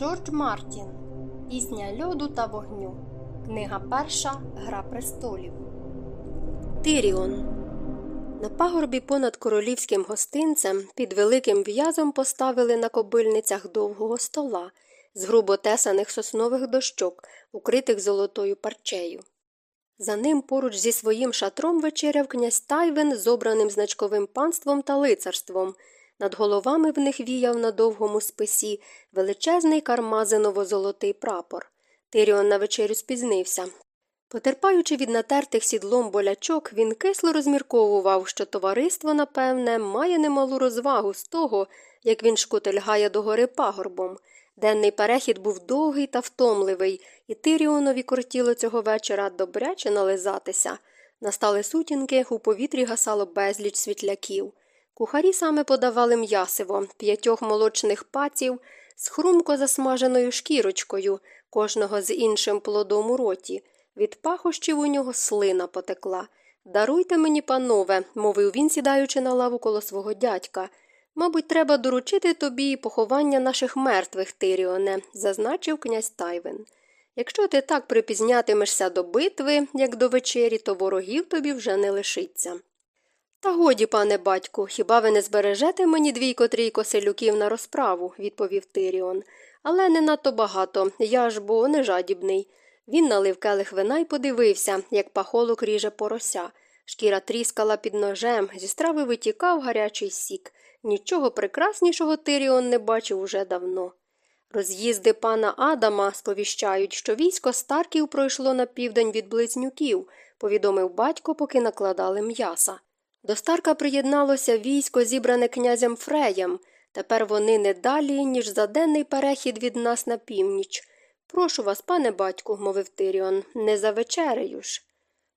Джордж Мартін Пісня льоду та вогню. Книга перша Гра престолів. Тиріон. На пагорбі понад королівським гостинцем під великим в'язом поставили на кобильницях довгого стола з грубо тесаних соснових дощок, укритих золотою парчею. За ним поруч зі своїм шатром вечеряв князь Тайвен з обраним значковим панством та лицарством. Над головами в них віяв на довгому списі величезний кармазиново-золотий прапор. Тиріон на вечерю спізнився. Потерпаючи від натертих сідлом болячок, він кисло розмірковував, що товариство, напевне, має немалу розвагу з того, як він шкутельгає до гори пагорбом. Денний перехід був довгий та втомливий, і Тиріонові кортіло цього вечора добряче нализатися. Настали сутінки, у повітрі гасало безліч світляків. Кухарі саме подавали м'ясиво, п'ятьох молочних паців з хрумко засмаженою шкірочкою, кожного з іншим плодом у роті. Від пахощів у нього слина потекла. Даруйте мені, панове, мовив він, сідаючи на лаву коло свого дядька. Мабуть, треба доручити тобі поховання наших мертвих, Тиріоне, зазначив князь Тайвен. Якщо ти так припізнятимешся до битви, як до вечері, то ворогів тобі вже не лишиться. Та годі, пане батьку, хіба ви не збережете мені двійко трійко селюків на розправу, відповів Тиріон. Але не надто багато, я ж бо не жадібний. Він налив келих вина і подивився, як пахолок ріже порося. Шкіра тріскала під ножем, зі страви витікав гарячий сік. Нічого прекраснішого Тиріон не бачив уже давно. Роз'їзди пана Адама сповіщають, що військо Старків пройшло на південь від близнюків, повідомив батько, поки накладали м'яса. До Старка приєдналося військо, зібране князем Фреєм. Тепер вони не далі, ніж за денний перехід від нас на північ. Прошу вас, пане батьку, мовив Тиріон, не за вечерею ж.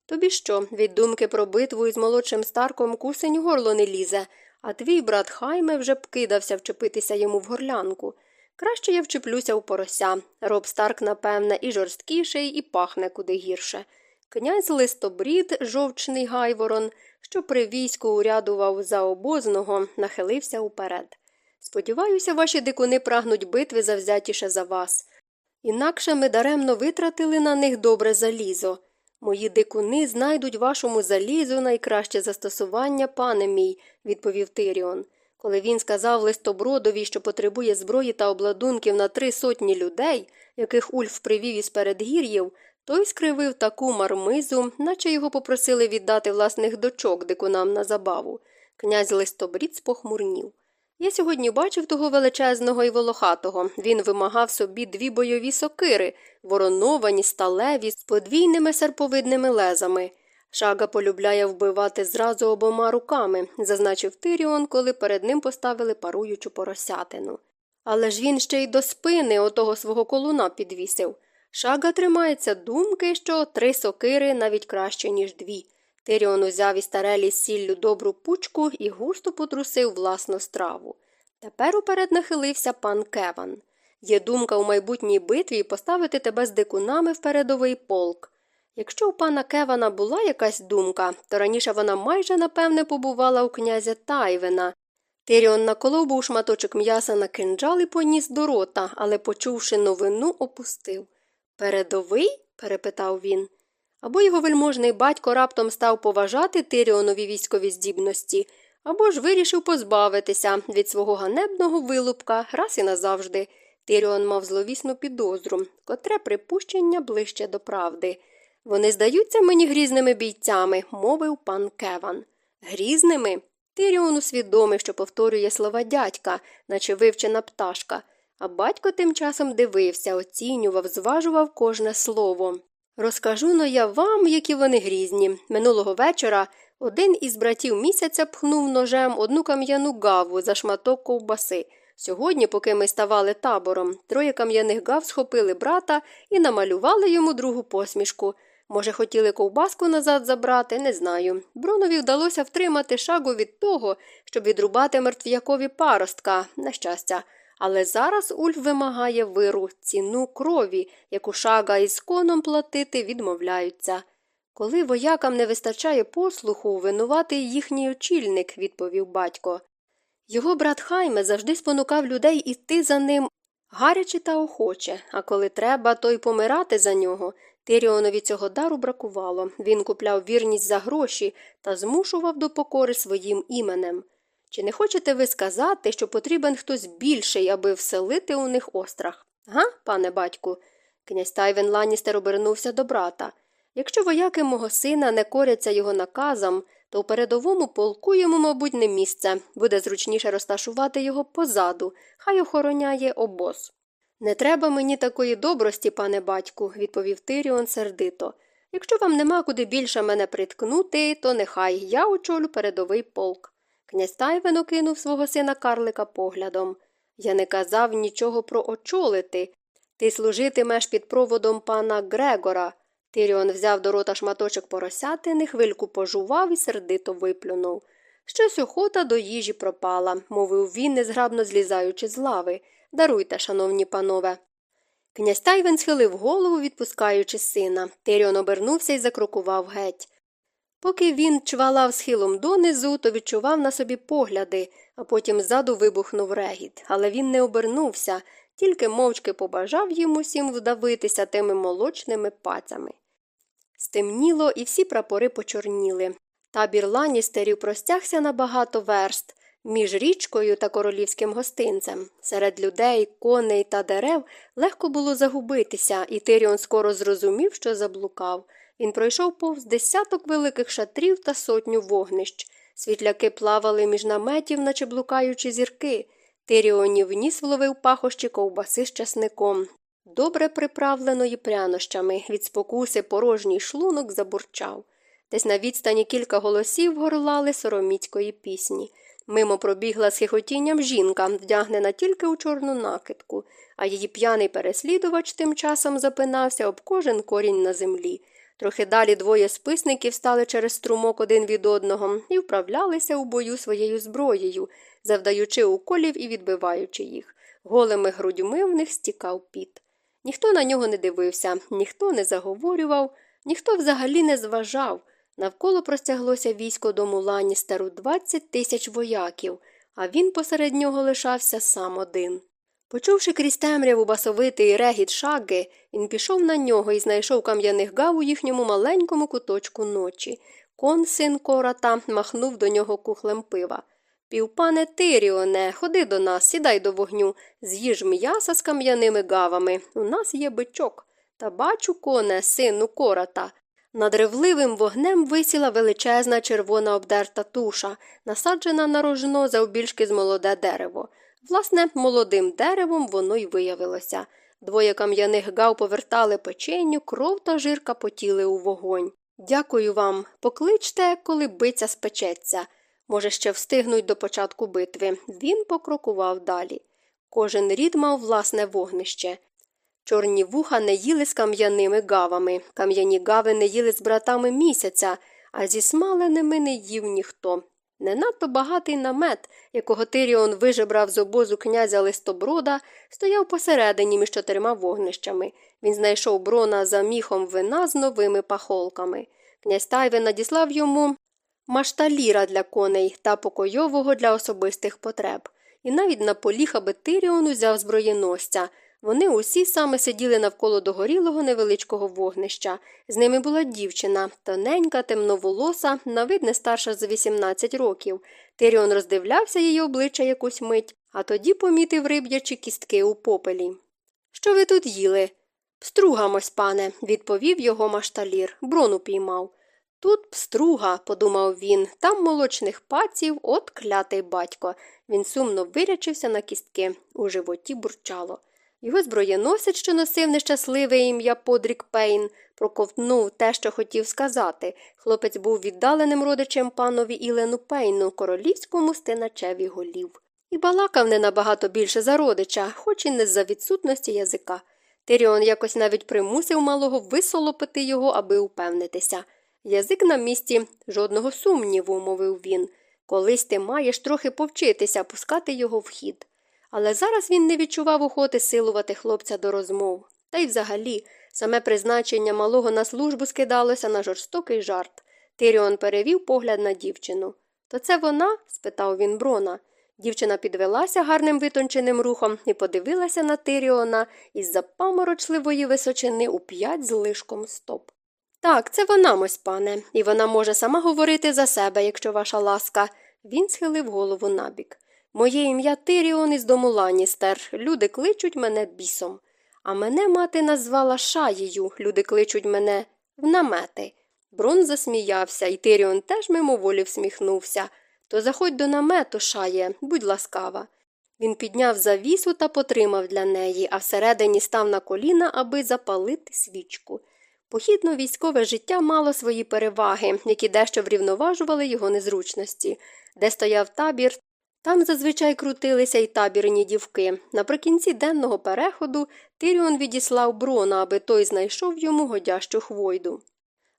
Тобі що, від думки про битву із молодшим старком кусень горло не лізе, а твій брат Хайме вже б кидався вчепитися йому в горлянку. Краще я вчеплюся у порося. Роб Старк, напевне, і жорсткіший, і пахне куди гірше. Князь листобрід, жовчний гайворон, що при війську урядував за обозного, нахилився уперед. Сподіваюся, ваші дикуни прагнуть битви завзятіше за вас. Інакше ми даремно витратили на них добре залізо. Мої дикуни знайдуть вашому залізу найкраще застосування, пане мій, відповів Тиріон. Коли він сказав листобродові, що потребує зброї та обладунків на три сотні людей, яких Ульф привів із передгір'їв, той скривив таку мармизу, наче його попросили віддати власних дочок дикунам на забаву. Князь листобрід спохмурнів. Я сьогодні бачив того величезного і волохатого. Він вимагав собі дві бойові сокири, вороновані, сталеві, з подвійними серповидними лезами. Шага полюбляє вбивати зразу обома руками, зазначив Тиріон, коли перед ним поставили паруючу поросятину. Але ж він ще й до спини отого свого колуна підвісив. Шага тримається думки, що три сокири навіть краще, ніж дві. Тиріон узяв із тарелі сіллю добру пучку і густо потрусив власну страву. Тепер уперед нахилився пан Кеван. Є думка у майбутній битві поставити тебе з дикунами в передовий полк. Якщо у пана Кевана була якась думка, то раніше вона майже напевне побувала у князя Тайвена. Тиріон наколов був шматочок м'яса на кинджал і поніс до рота, але, почувши новину, опустив. Передовий? перепитав він. Або його вельможний батько раптом став поважати Тиріонові військові здібності, або ж вирішив позбавитися від свого ганебного вилупка раз і назавжди. Тиріон мав зловісну підозру, котре припущення ближче до правди. Вони здаються мені грізними бійцями, мовив пан Кеван. Грізними? Тиріон усвідомив, що повторює слова дядька, наче вивчена пташка, а батько тим часом дивився, оцінював, зважував кожне слово. Розкажу но я вам, які вони грізні. Минулого вечора один із братів місяця пхнув ножем одну кам'яну гаву за шматок ковбаси. Сьогодні, поки ми ставали табором, троє кам'яних гав схопили брата і намалювали йому другу посмішку. Може, хотіли ковбаску назад забрати, не знаю. Бронові вдалося втримати шагу від того, щоб відрубати мертв'якові паростка, на щастя. Але зараз Ульф вимагає виру, ціну крові, яку шага із коном платити відмовляються. Коли воякам не вистачає послуху, винуватий їхній очільник, відповів батько. Його брат Хайме завжди спонукав людей іти за ним, Гаряче та охоче, а коли треба, то й помирати за нього. Тиріонові цього дару бракувало. Він купляв вірність за гроші та змушував до покори своїм іменем. Чи не хочете ви сказати, що потрібен хтось більший, аби вселити у них острах? Га, пане батьку? Князь Тайвен Ланністер обернувся до брата. Якщо вояки мого сина не коряться його наказам, то у передовому полку йому, мабуть, не місце, буде зручніше розташувати його позаду, хай охороняє обоз. Не треба мені такої добрості, пане батьку, відповів Тиріон сердито. Якщо вам нема куди більше мене приткнути, то нехай я очолю передовий полк. Князь Тайвен окинув свого сина карлика поглядом. Я не казав нічого про очолити. Ти служитимеш під проводом пана Грегора. Тиріон взяв до рота шматочок поросятини, хвильку пожував і сердито виплюнув. Щось охота до їжі пропала, мовив він, незграбно злізаючи з лави. Даруйте, шановні панове. Князь Тайвен схилив голову, відпускаючи сина. Тиріон обернувся і закрокував геть. Поки він чвалав схилом донизу, то відчував на собі погляди, а потім ззаду вибухнув регіт. Але він не обернувся, тільки мовчки побажав їм усім вдавитися тими молочними пацями. Стемніло, і всі прапори почорніли. Табір ланістерів простягся на багато верст між річкою та королівським гостинцем. Серед людей, коней та дерев легко було загубитися, і Тиріон скоро зрозумів, що заблукав. Він пройшов повз десяток великих шатрів та сотню вогнищ. Світляки плавали між наметів, наче блукаючи зірки. Тиріонів ніс вловив пахощі ковбаси з часником, добре приправленої прянощами, від спокуси порожній шлунок забурчав. Десь на відстані кілька голосів горлали сороміцької пісні. Мимо пробігла з хихотінням жінка, вдягнена тільки у чорну накидку, а її п'яний переслідувач тим часом запинався об кожен корінь на землі. Трохи далі двоє списників стали через струмок один від одного і вправлялися у бою своєю зброєю, завдаючи уколів і відбиваючи їх. Голими грудьми в них стікав піт. Ніхто на нього не дивився, ніхто не заговорював, ніхто взагалі не зважав. Навколо простяглося військо дому Ланністеру 20 тисяч вояків, а він посеред нього лишався сам один. Почувши крізь темряву басовитий регіт шаги, він пішов на нього і знайшов кам'яних гав у їхньому маленькому куточку ночі. Кон, син кората, махнув до нього кухлем пива. Півпане Тиріоне, ходи до нас, сідай до вогню, з'їж м'яса з кам'яними гавами. У нас є бичок. Та бачу, коне, сину кората. Над ревливим вогнем висіла величезна червона обдерта туша, насаджена на рожно завбільшки з молоде дерево. Власне, молодим деревом воно й виявилося. Двоє кам'яних гав повертали печеню, кров та жирка потіли у вогонь. Дякую вам. Покличте, коли биця спечеться. Може, ще встигнуть до початку битви. Він покрокував далі. Кожен рід мав власне вогнище. Чорні вуха не їли з кам'яними гавами, кам'яні гави не їли з братами місяця, а зі смаленими не їв ніхто. Не надто багатий намет, якого Тиріон вижебрав з обозу князя листоброда, стояв посередині між чотирма вогнищами. Він знайшов брона за міхом вина з новими пахолками. Князь Тайвен надіслав йому машталіра для коней та покойового для особистих потреб. І навіть на поліг, аби Тиріон узяв зброєносця. Вони усі саме сиділи навколо догорілого невеличкого вогнища. З ними була дівчина, тоненька, темноволоса, на вид не старша за 18 років. Тиріон роздивлявся її обличчя якусь мить, а тоді помітив риб'ячі кістки у попелі. Що ви тут їли? Пстругамось, пане, відповів його машталір. Брону піймав. Тут пструга, подумав він, там молочних паців, от клятий батько. Він сумно вирячився на кістки, у животі бурчало. Його зброєносець, що носив нещасливе ім'я Подрік Пейн, проковтнув те, що хотів сказати. Хлопець був віддаленим родичем панові Ілену Пейну, королівському стиначеві голів. І балакав не набагато більше за родича, хоч і не з-за відсутності язика. Тиріон якось навіть примусив малого висолопити його, аби упевнитися. Язик на місці, жодного сумніву, мовив він. Колись ти маєш трохи повчитися пускати його в хід. Але зараз він не відчував охоти силувати хлопця до розмов. Та й взагалі, саме призначення малого на службу скидалося на жорстокий жарт. Тиріон перевів погляд на дівчину. То це вона? спитав він брона. Дівчина підвелася гарним витонченим рухом і подивилася на Тиріона із запаморочливої височини у п'ять з лишком стоп. Так, це вона, мось пане, і вона може сама говорити за себе, якщо ваша ласка. Він схилив голову набік. Моє ім'я Тиріон із дому Ланістер. Люди кличуть мене бісом. А мене мати назвала шаєю, люди кличуть мене в намети. Брон засміявся, і Тиріон теж мимоволі всміхнувся. То заходь до намету, шає, будь ласкава. Він підняв завісу та потримав для неї, а всередині став на коліна, аби запалити свічку. Похідно військове життя мало свої переваги, які дещо врівноважували його незручності. Де стояв табір, там зазвичай крутилися й табірні дівки. Наприкінці денного переходу Тиріон відіслав брона, аби той знайшов йому годящу хвойду.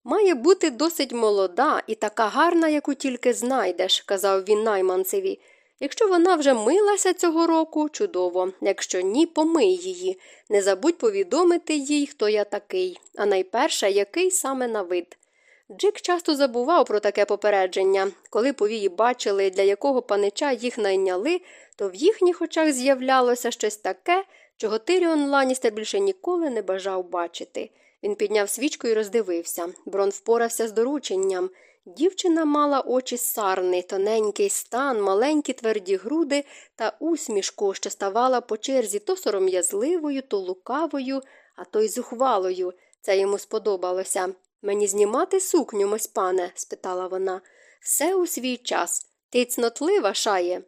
Має бути досить молода і така гарна, яку тільки знайдеш, казав він найманцеві. Якщо вона вже милася цього року, чудово, якщо ні, помий її. Не забудь повідомити їй, хто я такий, а найперше, який саме на вид. Джик часто забував про таке попередження. Коли повії бачили, для якого панича їх найняли, то в їхніх очах з'являлося щось таке, чого Тиріон Ланістер більше ніколи не бажав бачити. Він підняв свічку і роздивився. Брон впорався з дорученням. Дівчина мала очі сарни, тоненький стан, маленькі тверді груди та усмішку, що ставала по черзі то сором'язливою, то лукавою, а то й зухвалою. Це йому сподобалося. Мені знімати сукню, мось пане? спитала вона. Все у свій час. Ти цнотлива, шає.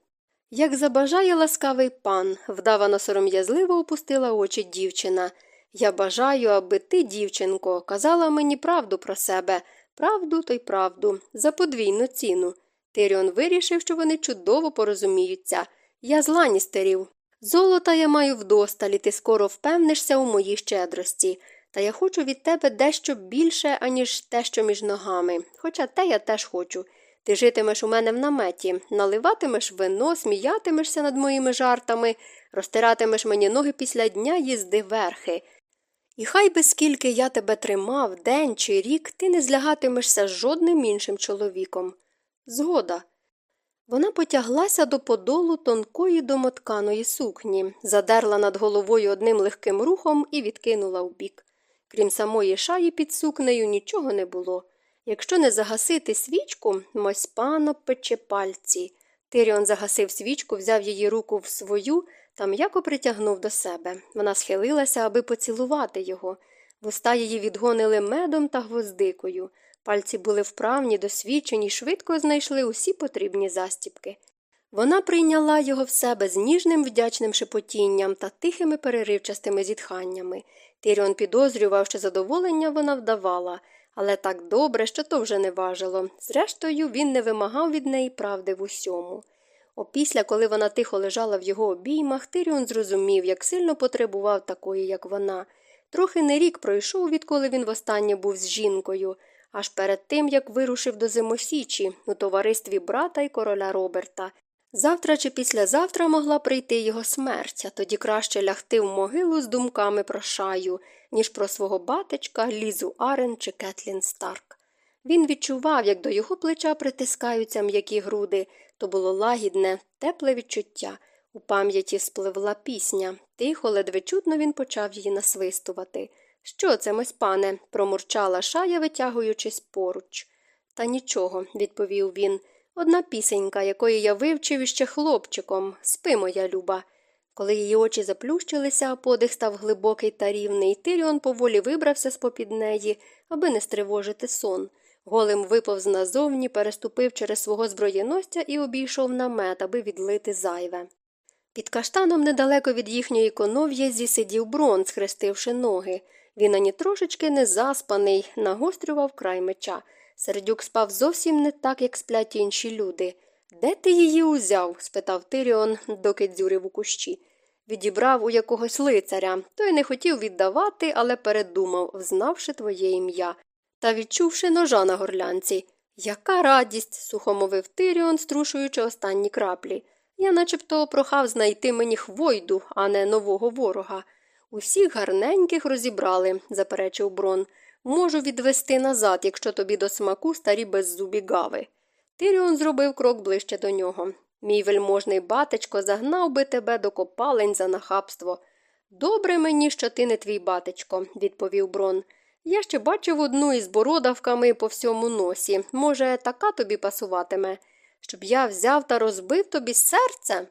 Як забажає ласкавий пан, вдавано сором'язливо опустила очі дівчина. Я бажаю, аби ти, дівчинко, казала мені правду про себе, правду то й правду, за подвійну ціну. Тиріон вирішив, що вони чудово порозуміються. Я з ланістерів. Золота я маю вдосталь, і ти скоро впевнишся у моїй щедрості. Та я хочу від тебе дещо більше, аніж те, що між ногами. Хоча те я теж хочу. Ти житимеш у мене в наметі, наливатимеш вино, сміятимешся над моїми жартами, розтиратимеш мені ноги після дня їзди верхи. І хай би скільки я тебе тримав, день чи рік, ти не злягатимешся з жодним іншим чоловіком. Згода. Вона потяглася до подолу тонкої домотканої сукні, задерла над головою одним легким рухом і відкинула вбік. Крім самої шаї під сукнею, нічого не було. Якщо не загасити свічку, мось пано пече пальці. Тиріон загасив свічку, взяв її руку в свою та м'яко притягнув до себе. Вона схилилася, аби поцілувати його. Вуста її відгонили медом та гвоздикою. Пальці були вправні, досвідчені, швидко знайшли усі потрібні застіпки. Вона прийняла його в себе з ніжним вдячним шепотінням та тихими переривчастими зітханнями. Тиріон підозрював, що задоволення вона вдавала, але так добре, що то вже не важило. Зрештою, він не вимагав від неї правди в усьому. Опісля, коли вона тихо лежала в його обіймах, Тиріон зрозумів, як сильно потребував такої, як вона. Трохи не рік пройшов, відколи він востаннє був з жінкою, аж перед тим, як вирушив до Зимосічі у товаристві брата і короля Роберта. Завтра чи післязавтра могла прийти його смерть, а тоді краще лягти в могилу з думками про шаю, ніж про свого батечка Лізу Арен чи Кетлін Старк. Він відчував, як до його плеча притискаються м'які груди, то було лагідне, тепле відчуття. У пам'яті спливла пісня. Тихо, ледве чутно він почав її насвистувати. Що це, мось пане? промурчала шая, витягуючись поруч. Та нічого, відповів він. Одна пісенька, якої я вивчив іще хлопчиком, спи, моя люба. Коли її очі заплющилися, а подих став глибокий та рівний, Тиріон поволі вибрався з попід неї, аби не стривожити сон. Голим виповз назовні, переступив через свого зброєностя і обійшов намет, аби відлити зайве. Під каштаном недалеко від їхньої конов'язі сидів брон, схрестивши ноги. Він ані трошечки не заспаний, нагострював край меча. Сердюк спав зовсім не так, як сплять інші люди. Де ти її узяв? спитав Тиріон, доки дзюрив у кущі. Відібрав у якогось лицаря. Той не хотів віддавати, але передумав, взнавши твоє ім'я. Та відчувши ножа на горлянці. Яка радість. сухо мовив Тиріон, струшуючи останні краплі. Я начебто прохав знайти мені хвойду, а не нового ворога. Усіх гарненьких розібрали, заперечив брон. Можу відвести назад, якщо тобі до смаку старі беззубі гави. Тиріон зробив крок ближче до нього. Мій вельможний батечко загнав би тебе до копалень за нахабство. Добре мені, що ти не твій батечко, відповів Брон. Я ще бачив одну із бородавками по всьому носі. Може, така тобі пасуватиме, щоб я взяв та розбив тобі серце?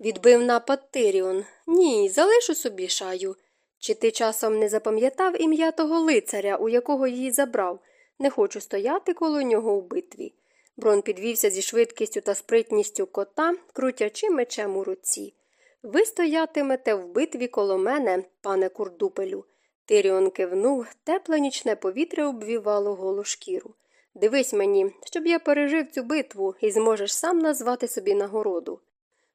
Відбив напад Тиріон. Ні, залишу собі шаю. Чи ти часом не запам'ятав ім'я того лицаря, у якого її забрав? Не хочу стояти коло нього у битві. Брон підвівся зі швидкістю та спритністю кота, крутячи мечем у руці. Ви стоятимете в битві коло мене, пане курдупелю. Тиріон кивнув, тепле нічне повітря обвівало голу шкіру. Дивись мені, щоб я пережив цю битву і зможеш сам назвати собі нагороду.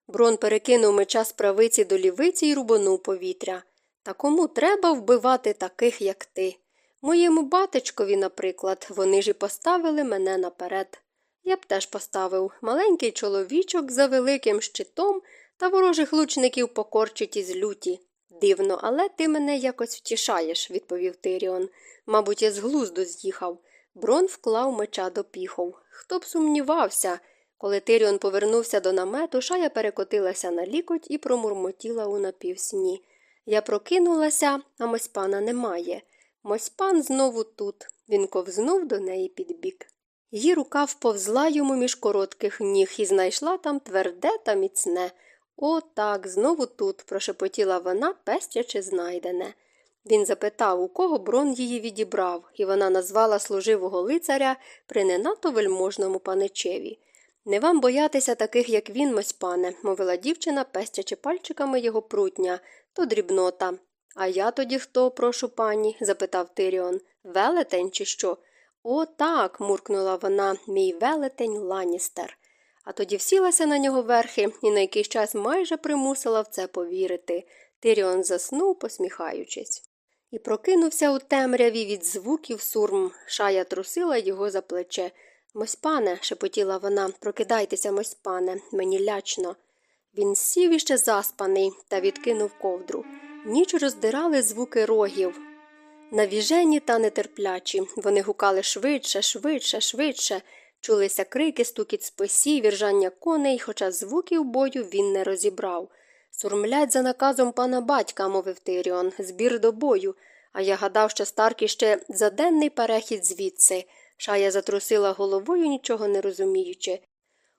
Брон перекинув меча з правиці до лівиці і рубанув повітря. Та кому треба вбивати таких, як ти? Моєму батечкові, наприклад, вони ж і поставили мене наперед. Я б теж поставив маленький чоловічок за великим щитом та ворожих лучників покорчить із люті. Дивно, але ти мене якось втішаєш, відповів Тиріон. Мабуть, я з глузду з'їхав. Брон вклав меча до піхов. Хто б сумнівався? Коли Тиріон повернувся до намету, шая перекотилася на лікоть і промурмотіла у напівсні. Я прокинулася, а Мосьпана немає. Мосьпан знову тут. Він ковзнув до неї під бік. Її рука вповзла йому між коротких ніг і знайшла там тверде та міцне. О, так, знову тут, прошепотіла вона, пестячи знайдене. Він запитав, у кого брон її відібрав, і вона назвала служивого лицаря при не надто вельможному паничеві. Не вам боятися таких, як він, мось пане, мовила дівчина, пестячи пальчиками його прутня, то дрібнота. А я тоді хто, прошу пані? запитав Тиріон. Велетень, чи що? О, так, муркнула вона, мій велетень Ланістер. А тоді всілася на нього верхи і на якийсь час майже примусила в це повірити. Тиріон заснув, посміхаючись. І прокинувся у темряві від звуків сурм. Шая трусила його за плече. Мось пане, шепотіла вона, прокидайтеся, мось пане, мені лячно. Він сів іще заспаний та відкинув ковдру. Ніч роздирали звуки рогів. Навіжені та нетерплячі. Вони гукали швидше, швидше, швидше. Чулися крики, стукіт списів, віржання коней, хоча звуків бою він не розібрав. Сурмлять за наказом пана батька, мовив Тиріон, збір до бою, а я гадав, що Старк ще за денний перехід звідси. Шая затрусила головою, нічого не розуміючи.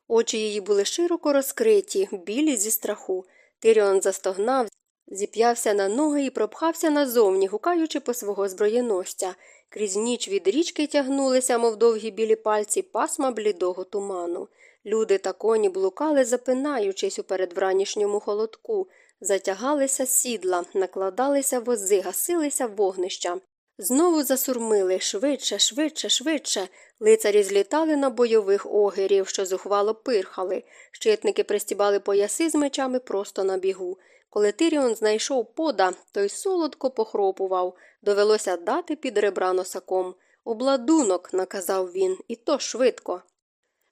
Очі її були широко розкриті, білі зі страху. Тиріон застогнав, зіп'явся на ноги і пропхався назовні, гукаючи по свого зброєносця. Крізь ніч від річки тягнулися, мов довгі білі пальці, пасма блідого туману. Люди та коні блукали, запинаючись у передвранішньому холодку, затягалися сідла, накладалися вози, гасилися вогнища. Знову засурмили швидше, швидше, швидше. Лицарі злітали на бойових огерів, що зухвало пирхали. Щитники пристібали пояси з мечами просто на бігу. Коли Тиріон знайшов пода, той солодко похропував. Довелося дати під ребра носаком. Обладунок, наказав він, і то швидко.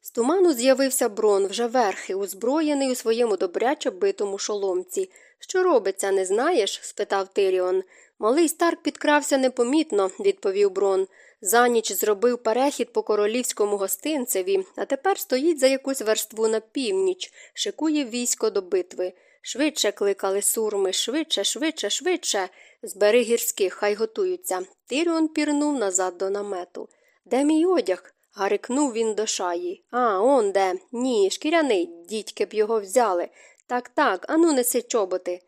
З туману з'явився брон вже верхи, озброєний у своєму добряче битому шоломці. Що робиться, не знаєш? спитав Тиріон. Малий Старк підкрався непомітно, відповів Брон. За ніч зробив перехід по королівському гостинцеві, а тепер стоїть за якусь верству на північ, шикує військо до битви. Швидше кликали сурми, швидше, швидше, швидше. Збери гірських, хай готуються. Тиріон пірнув назад до намету. Де мій одяг? Гарикнув він до шаї. А, он де. Ні, шкіряний, дідьки б його взяли. Так, так, ану неси чоботи.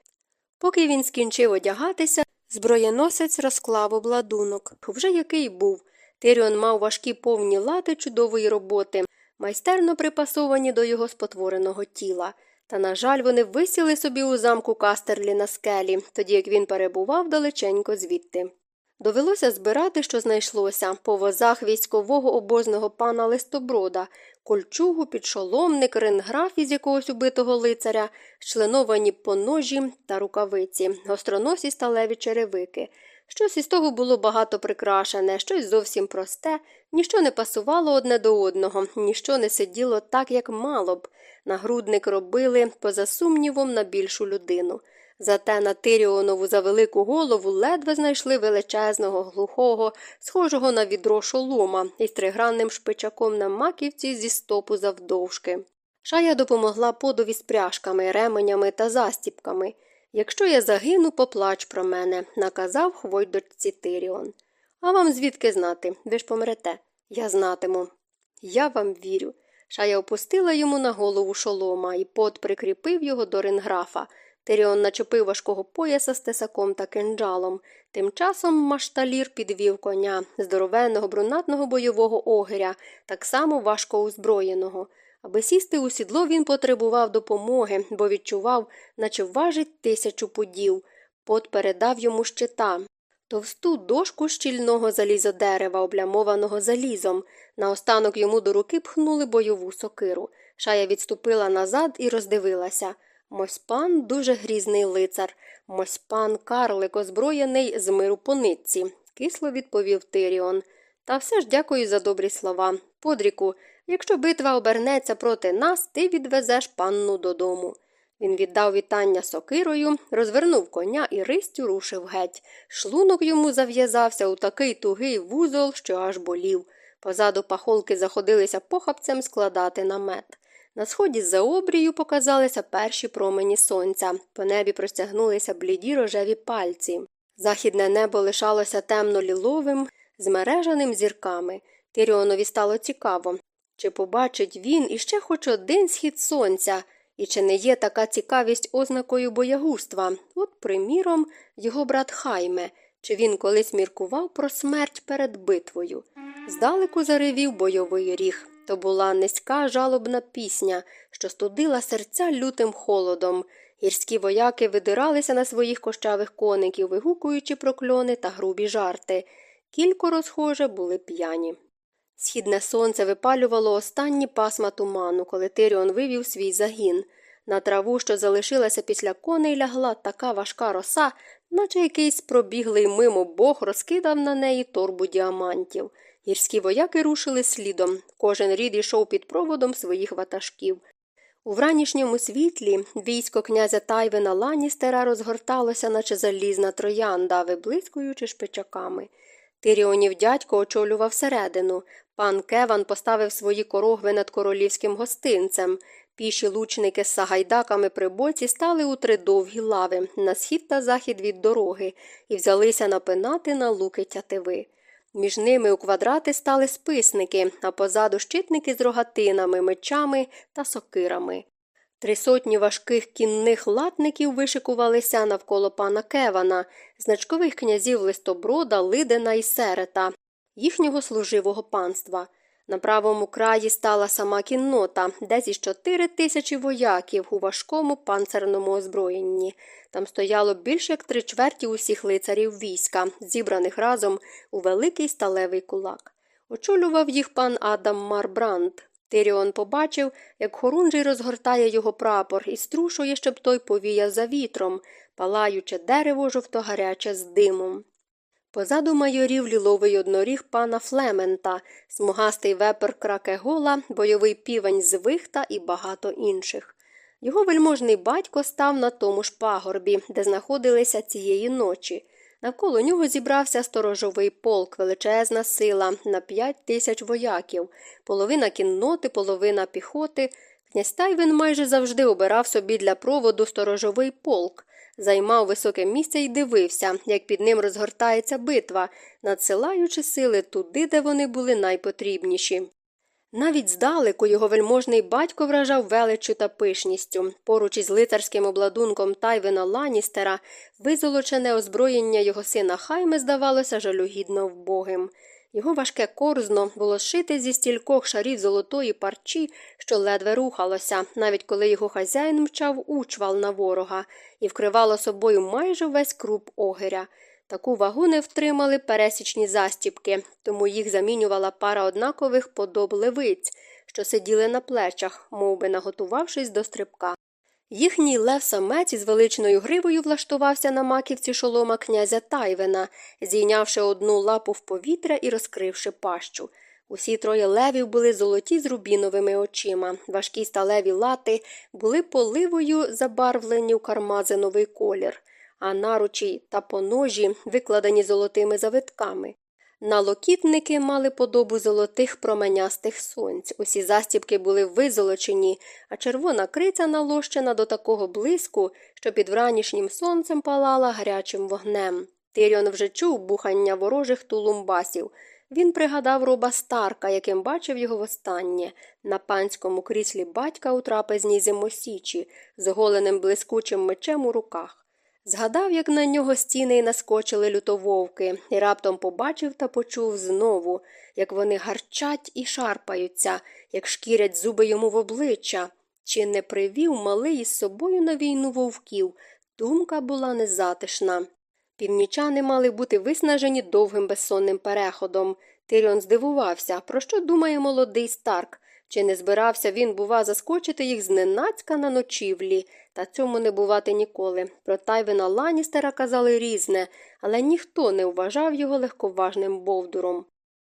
Поки він скінчив одягатися, зброєносець розклав обладунок. Вже який був. Тиріон мав важкі повні лати чудової роботи, майстерно припасовані до його спотвореного тіла. Та, на жаль, вони висіли собі у замку Кастерлі на скелі, тоді як він перебував далеченько звідти. Довелося збирати, що знайшлося, по возах військового обозного пана листоброда, кольчугу, підшоломник, ренграф із якогось убитого лицаря, членовані поножі та рукавиці, гостроносі сталеві черевики. Щось із того було багато прикрашене, щось зовсім просте, ніщо не пасувало одне до одного, ніщо не сиділо так, як мало б. Нагрудник робили, поза сумнівом, на більшу людину. Зате на Тиріонову за велику голову ледве знайшли величезного, глухого, схожого на відро шолома із тригранним шпичаком на маківці зі стопу завдовжки. Шая допомогла подові з пряжками, ременями та застіпками. Якщо я загину, поплач про мене, наказав хвойдочці Тиріон. А вам звідки знати? Ви ж помрете. Я знатиму. Я вам вірю. Шая опустила йому на голову шолома, і пот прикріпив його до ринграфа. Тиріон начепив важкого пояса з тесаком та кинджалом. Тим часом машталір підвів коня, здоровенного брунатного бойового огиря, так само важко озброєного. Аби сісти у сідло, він потребував допомоги, бо відчував, наче важить тисячу подів. Пот передав йому щита, товсту дошку щільного залізодерева, облямованого залізом. Наостанок йому до руки пхнули бойову сокиру. Шая відступила назад і роздивилася. Мосьпан дуже грізний лицар. Мосьпан карлик, озброєний з миру по нитці, кисло відповів Тиріон. Та все ж дякую за добрі слова. Подріку, якщо битва обернеться проти нас, ти відвезеш панну додому. Він віддав вітання сокирою, розвернув коня і ристю рушив геть. Шлунок йому зав'язався у такий тугий вузол, що аж болів. Позаду пахолки заходилися похапцем складати намет. На сході за обрію показалися перші промені сонця, по небі простягнулися бліді рожеві пальці. Західне небо лишалося темно ліловим, змережаним зірками. Тиріонові стало цікаво, чи побачить він іще хоч один схід сонця, і чи не є така цікавість ознакою боягузтва, от, приміром, його брат Хайме, чи він колись міркував про смерть перед битвою. Здалеку заревів бойовий ріг. То була низька жалобна пісня, що студила серця лютим холодом. Гірські вояки видиралися на своїх кощавих коників, вигукуючи прокльони та грубі жарти. Кілько схоже, були п'яні. Східне сонце випалювало останні пасма туману, коли Тиріон вивів свій загін. На траву, що залишилася після коней, лягла така важка роса, наче якийсь пробіглий мимо бог розкидав на неї торбу діамантів. Гірські вояки рушили слідом, кожен рід йшов під проводом своїх ватажків. У вранішньому світлі військо князя Тайвена Ланістера розгорталося, наче залізна троянда, виблискуючи шпичаками. Тиріонів дядько очолював середину. Пан Кеван поставив свої корогви над королівським гостинцем. Піші лучники з сагайдаками при боці стали у три довгі лави на схід та захід від дороги і взялися напинати на луки тятиви. Між ними у квадрати стали списники, а позаду щитники з рогатинами, мечами та сокирами. Три сотні важких кінних латників вишикувалися навколо пана Кевана, значкових князів листоброда, Лидена і Серета, їхнього служивого панства. На правому краї стала сама кіннота, десь із чотири тисячі вояків у важкому панцерному озброєнні. Там стояло більше як три чверті усіх лицарів війська, зібраних разом у великий сталевий кулак. Очолював їх пан Адам Марбранд. Тиріон побачив, як хорунжий розгортає його прапор і струшує, щоб той повіяв за вітром, палаюче дерево жовтогаряче з димом. Позаду майорів ліловий одноріг пана Флемента, смугастий вепер кракегола, бойовий півень з вихта і багато інших. Його вельможний батько став на тому ж пагорбі, де знаходилися цієї ночі. Навколо нього зібрався сторожовий полк, величезна сила на п'ять тисяч вояків, половина кінноти, половина піхоти. Князь Тайвин майже завжди обирав собі для проводу сторожовий полк, займав високе місце і дивився, як під ним розгортається битва, надсилаючи сили туди, де вони були найпотрібніші. Навіть здалеку його вельможний батько вражав величчю та пишністю. Поруч із лицарським обладунком Тайвина Ланістера визолочене озброєння його сина Хайме здавалося жалюгідно вбогим. Його важке корзно було шите зі стількох шарів золотої парчі, що ледве рухалося, навіть коли його хазяїн мчав учвал на ворога і вкривало собою майже весь круп огиря. Таку вагу не втримали пересічні застіпки, тому їх замінювала пара однакових подоб левиць, що сиділи на плечах, мов би наготувавшись до стрибка. Їхній лев самець із величною гривою влаштувався на маківці шолома князя Тайвена, зійнявши одну лапу в повітря і розкривши пащу. Усі троє левів були золоті з рубіновими очима, важкі сталеві лати були поливою забарвлені в кармазиновий колір а наручі та поножі викладені золотими завитками. Налокітники мали подобу золотих променястих сонць. Усі застібки були визолочені, а червона криця налощена до такого блиску, що під вранішнім сонцем палала гарячим вогнем. Тиріон вже чув бухання ворожих тулумбасів. Він пригадав роба Старка, яким бачив його востаннє, на панському кріслі батька у трапезній зимосічі, з оголеним блискучим мечем у руках. Згадав, як на нього стіни й наскочили лютововки, і раптом побачив та почув знову, як вони гарчать і шарпаються, як шкірять зуби йому в обличчя. Чи не привів малий із собою на війну вовків? Думка була незатишна. Північани мали бути виснажені довгим безсонним переходом. Тиріон здивувався, про що думає молодий Старк. Чи не збирався він, бува, заскочити їх зненацька на ночівлі, та цьому не бувати ніколи. Про Тайвина Ланістера казали різне, але ніхто не вважав його легковажним бовдуром.